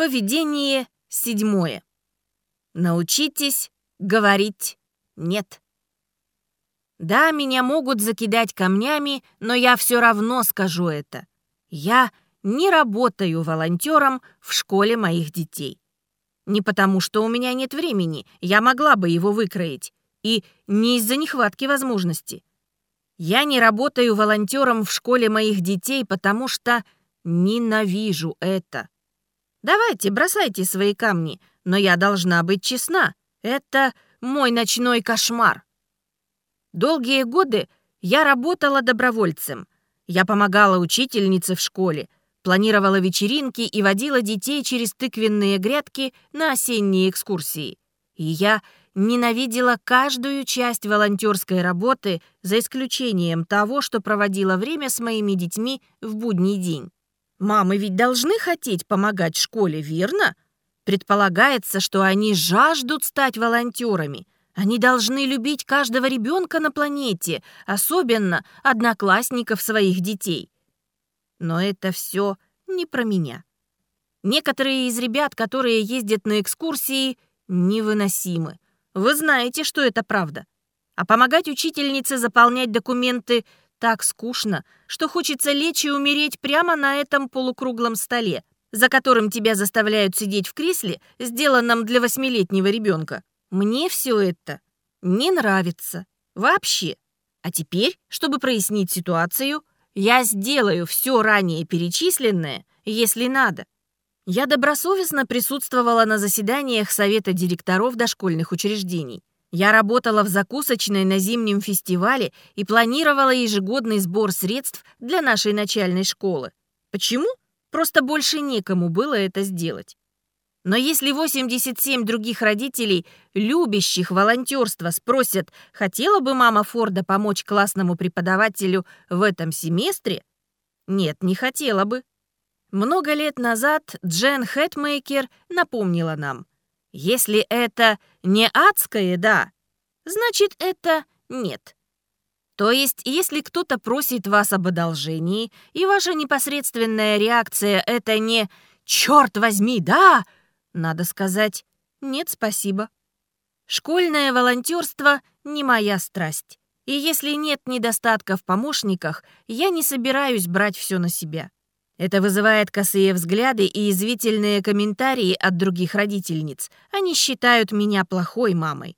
Поведение седьмое. Научитесь говорить «нет». Да, меня могут закидать камнями, но я все равно скажу это. Я не работаю волонтером в школе моих детей. Не потому, что у меня нет времени, я могла бы его выкроить. И не из-за нехватки возможностей. Я не работаю волонтером в школе моих детей, потому что ненавижу это. Давайте, бросайте свои камни, но я должна быть честна. Это мой ночной кошмар. Долгие годы я работала добровольцем. Я помогала учительнице в школе, планировала вечеринки и водила детей через тыквенные грядки на осенние экскурсии. И я ненавидела каждую часть волонтерской работы, за исключением того, что проводила время с моими детьми в будний день. Мамы ведь должны хотеть помогать школе, верно? Предполагается, что они жаждут стать волонтерами. Они должны любить каждого ребенка на планете, особенно одноклассников своих детей. Но это все не про меня. Некоторые из ребят, которые ездят на экскурсии, невыносимы. Вы знаете, что это правда. А помогать учительнице заполнять документы так скучно, что хочется лечь и умереть прямо на этом полукруглом столе, за которым тебя заставляют сидеть в кресле, сделанном для восьмилетнего ребенка. Мне все это не нравится. Вообще. А теперь, чтобы прояснить ситуацию, я сделаю все ранее перечисленное, если надо. Я добросовестно присутствовала на заседаниях Совета директоров дошкольных учреждений. Я работала в закусочной на зимнем фестивале и планировала ежегодный сбор средств для нашей начальной школы. Почему? Просто больше некому было это сделать. Но если 87 других родителей, любящих волонтерство, спросят, хотела бы мама Форда помочь классному преподавателю в этом семестре? Нет, не хотела бы. Много лет назад Джен Хэтмейкер напомнила нам, если это не адское «да», значит, это «нет». То есть, если кто-то просит вас об одолжении, и ваша непосредственная реакция — это не «черт возьми, да», надо сказать «нет, спасибо». Школьное волонтерство не моя страсть. И если нет недостатка в помощниках, я не собираюсь брать все на себя. Это вызывает косые взгляды и извительные комментарии от других родительниц. Они считают меня плохой мамой.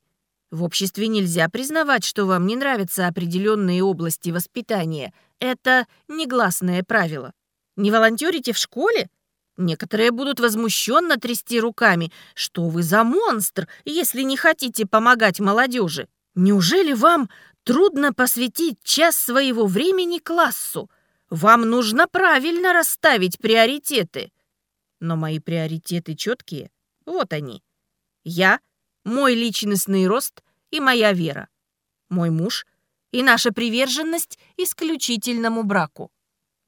В обществе нельзя признавать, что вам не нравятся определенные области воспитания. Это негласное правило. Не волонтерите в школе? Некоторые будут возмущенно трясти руками. Что вы за монстр, если не хотите помогать молодежи? Неужели вам трудно посвятить час своего времени классу? Вам нужно правильно расставить приоритеты. Но мои приоритеты четкие. Вот они. Я, мой личностный рост и моя вера. Мой муж и наша приверженность исключительному браку.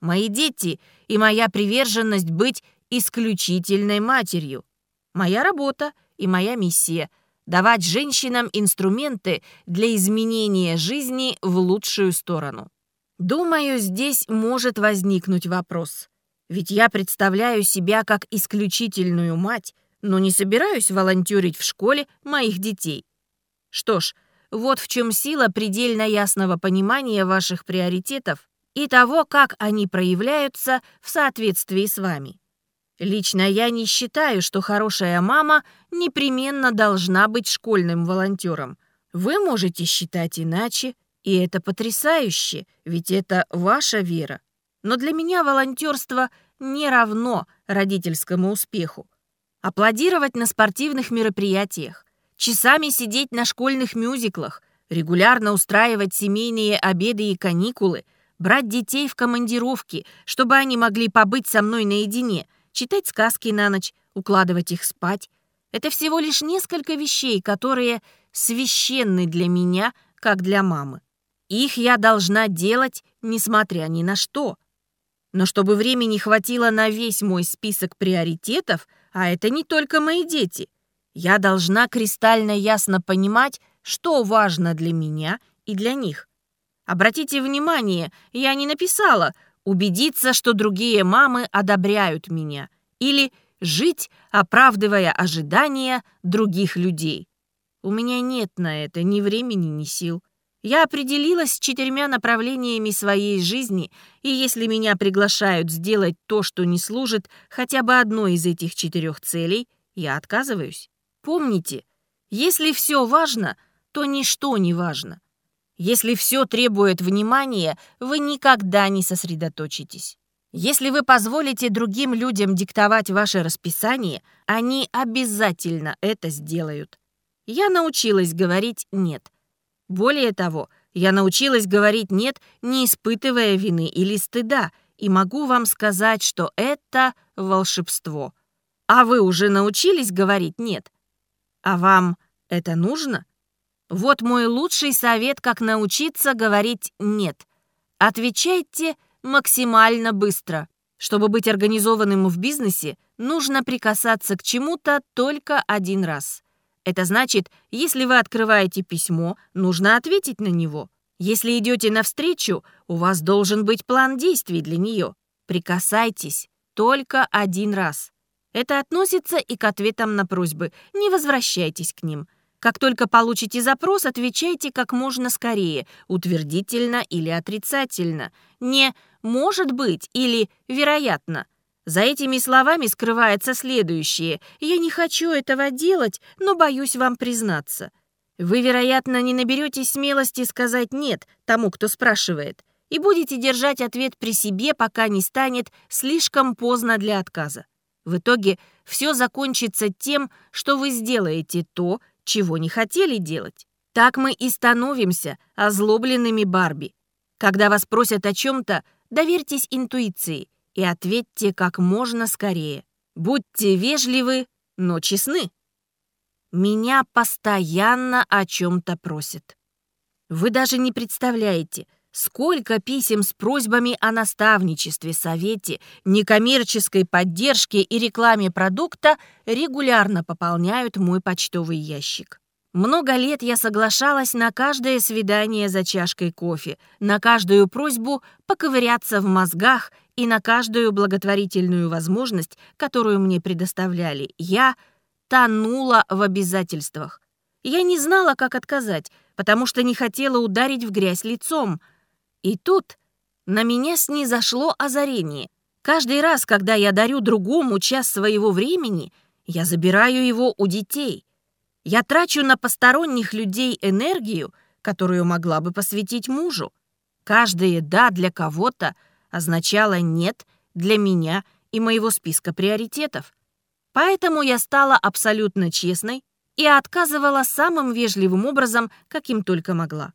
Мои дети и моя приверженность быть исключительной матерью. Моя работа и моя миссия — давать женщинам инструменты для изменения жизни в лучшую сторону. Думаю, здесь может возникнуть вопрос. Ведь я представляю себя как исключительную мать, но не собираюсь волонтерить в школе моих детей. Что ж, вот в чем сила предельно ясного понимания ваших приоритетов и того, как они проявляются в соответствии с вами. Лично я не считаю, что хорошая мама непременно должна быть школьным волонтером. Вы можете считать иначе, и это потрясающе, ведь это ваша вера. Но для меня волонтерство не равно родительскому успеху. Аплодировать на спортивных мероприятиях, часами сидеть на школьных мюзиклах, регулярно устраивать семейные обеды и каникулы, брать детей в командировки, чтобы они могли побыть со мной наедине, читать сказки на ночь, укладывать их спать. Это всего лишь несколько вещей, которые священны для меня, как для мамы. Их я должна делать, несмотря ни на что. Но чтобы времени хватило на весь мой список приоритетов, а это не только мои дети, я должна кристально ясно понимать, что важно для меня и для них. Обратите внимание, я не написала «убедиться, что другие мамы одобряют меня» или жить, оправдывая ожидания других людей. У меня нет на это ни времени, ни сил. Я определилась с четырьмя направлениями своей жизни, и если меня приглашают сделать то, что не служит хотя бы одной из этих четырех целей, я отказываюсь. Помните, если все важно, то ничто не важно. Если все требует внимания, вы никогда не сосредоточитесь. Если вы позволите другим людям диктовать ваше расписание, они обязательно это сделают. Я научилась говорить «нет». Более того, я научилась говорить «нет», не испытывая вины или стыда, и могу вам сказать, что это волшебство. А вы уже научились говорить «нет»? А вам это нужно? Вот мой лучший совет, как научиться говорить «нет». Отвечайте максимально быстро. Чтобы быть организованным в бизнесе, нужно прикасаться к чему-то только один раз. Это значит, если вы открываете письмо, нужно ответить на него. Если идете навстречу, у вас должен быть план действий для нее. Прикасайтесь только один раз. Это относится и к ответам на просьбы. Не возвращайтесь к ним. Как только получите запрос, отвечайте как можно скорее, утвердительно или отрицательно. Не «может быть» или «вероятно». За этими словами скрывается следующее. «Я не хочу этого делать, но боюсь вам признаться». Вы, вероятно, не наберетесь смелости сказать «нет» тому, кто спрашивает, и будете держать ответ при себе, пока не станет слишком поздно для отказа. В итоге все закончится тем, что вы сделаете то, чего не хотели делать. Так мы и становимся озлобленными Барби. Когда вас просят о чем-то, доверьтесь интуиции и ответьте как можно скорее. Будьте вежливы, но честны. Меня постоянно о чем-то просят. Вы даже не представляете, сколько писем с просьбами о наставничестве, совете, некоммерческой поддержке и рекламе продукта регулярно пополняют мой почтовый ящик. Много лет я соглашалась на каждое свидание за чашкой кофе, на каждую просьбу поковыряться в мозгах и на каждую благотворительную возможность, которую мне предоставляли. Я тонула в обязательствах. Я не знала, как отказать, потому что не хотела ударить в грязь лицом. И тут на меня снизошло озарение. Каждый раз, когда я дарю другому час своего времени, я забираю его у детей. Я трачу на посторонних людей энергию, которую могла бы посвятить мужу. Каждое «да» для кого-то означало «нет» для меня и моего списка приоритетов. Поэтому я стала абсолютно честной и отказывала самым вежливым образом, каким только могла.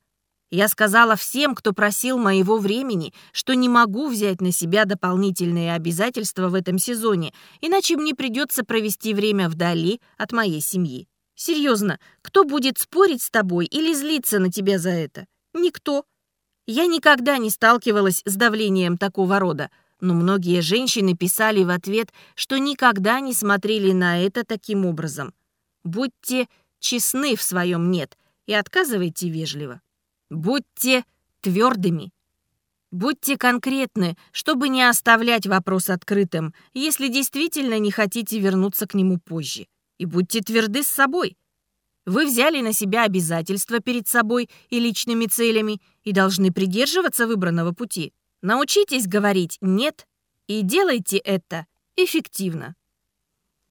Я сказала всем, кто просил моего времени, что не могу взять на себя дополнительные обязательства в этом сезоне, иначе мне придется провести время вдали от моей семьи. Серьезно, кто будет спорить с тобой или злиться на тебя за это? Никто. Я никогда не сталкивалась с давлением такого рода, но многие женщины писали в ответ, что никогда не смотрели на это таким образом. Будьте честны в своем «нет» и отказывайте вежливо. Будьте твердыми. Будьте конкретны, чтобы не оставлять вопрос открытым, если действительно не хотите вернуться к нему позже и будьте тверды с собой. Вы взяли на себя обязательства перед собой и личными целями и должны придерживаться выбранного пути. Научитесь говорить «нет» и делайте это эффективно.